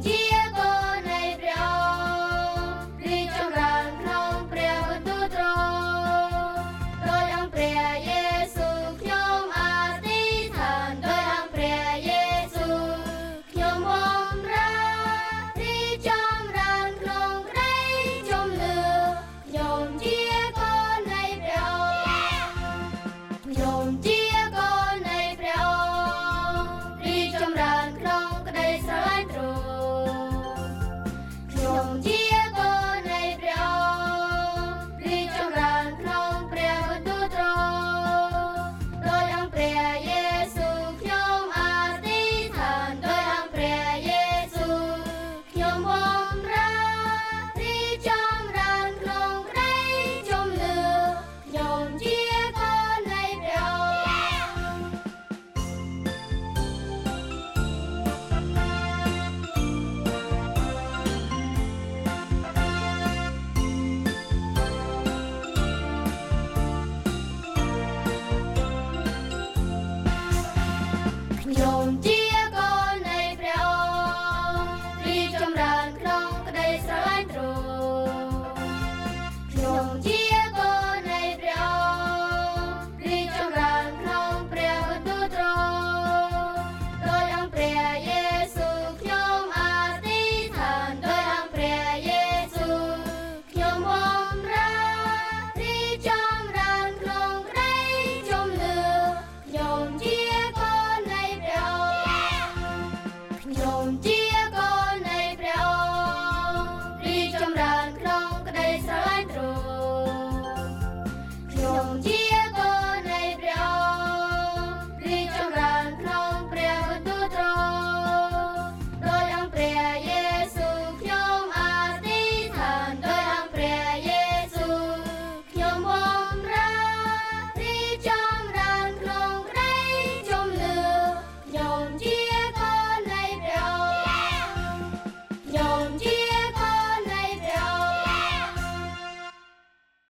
Jesus.